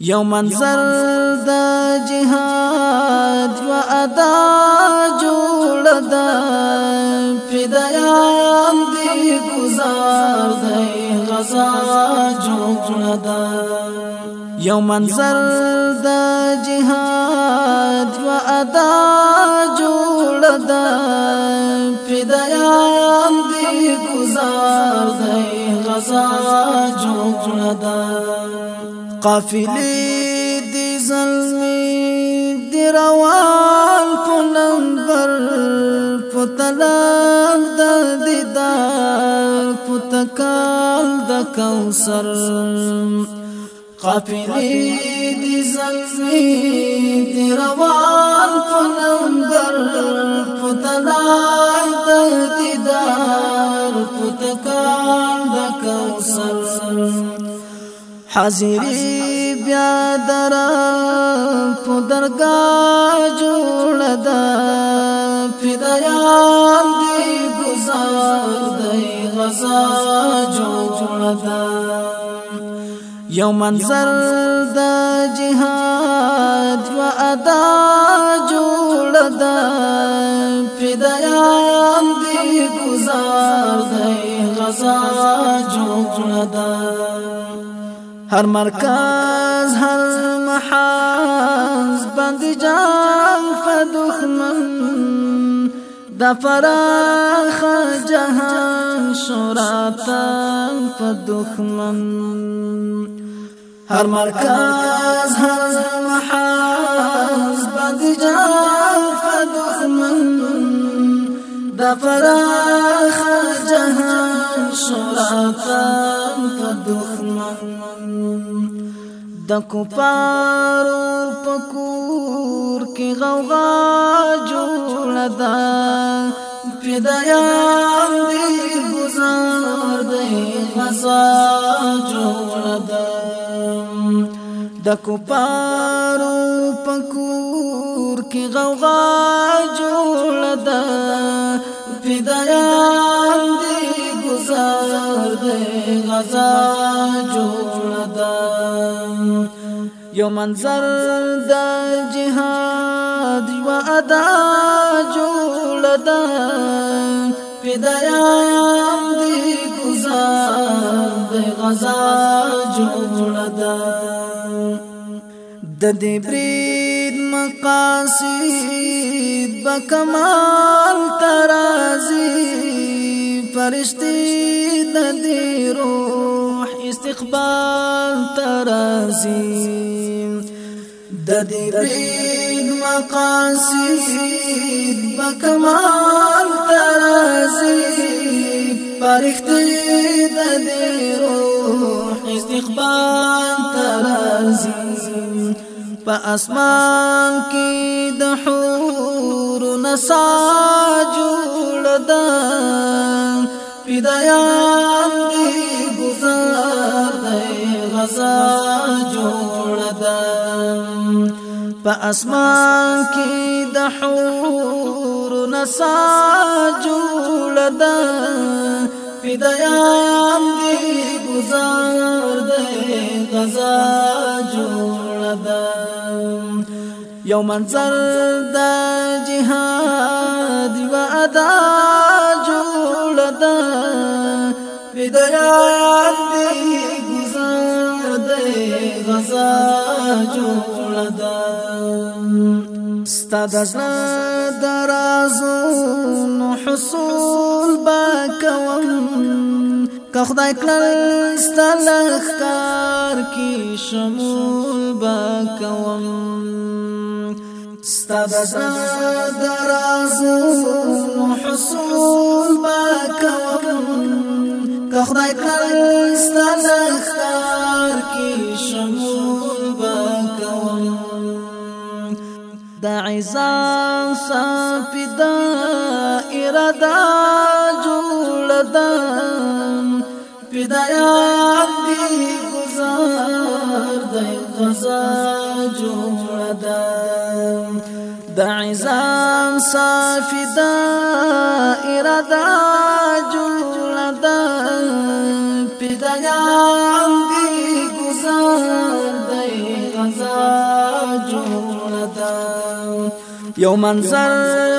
یو منظر د جهاد و ادا جوړ د فدایان دی گزار دی غزا جوړ د یو منظر د جهاد و ادا جوړ د فدایان دی گزار دی غزا جوړ د قافلی دی زلمی دی روان کنم بر پتلاق دا دا پتکال دا کوسر قافلی دی زلمی دی روان کنم بر حاضری بیا در په درگاه جوړ دا فدایان دی گزار دی غزا جوړ دا یو منظر د جهاد و ادا جوړ دا فدایان دی گزار دی غزا جوړ دا هر مرکز هر محاز بند جان فدخمن د فراخ جهان شوراتن فدخمن هر مرکز هر محاز بند جان فدخمن د فراخ جهان شوراتن د کوپارو پکور کې غوغا جوړ دا پیدایان دې گزار دې غزا جوړ دا د کوپارو پکور کې غوغا جوړ دا پیدایان دې گزار دې غزا جوړ دا یو منظر د جهاد یو ادا جوړ ده پیدایان دی گزار د غزا جوړ ده د دې برید مقاصد بکمال ترازی فرشتي د دې روح اقبال ترازی د دې پین مقاصد بکمال ترازی پرختي د دې روح استقبال ترازی په اسمان کې د حور نساجو لدا پیدایان دی دی غزا جوړ ده په اسمان کې د حور نسا جوړ ده فدايان دي گزار دي غزا جوړ ده یو منظر د دی د یاد دی گزار دی غزا جوړ دا ستاد زړه درازو نو حصول با کوم که خدای کړل ستلخ کار کی شمول با کوم ستاد زړه درازو نو حصول با کوم که خدای کړل ستاسو ښکار کې شمول بکوم د عزان سپیدا اراده جوړ دان پیدایان دی گزار دی قضا جوړ دان د عزام صافي د اراده جوړه د پیدایان دی گزار دی غزا جوړه یو منظر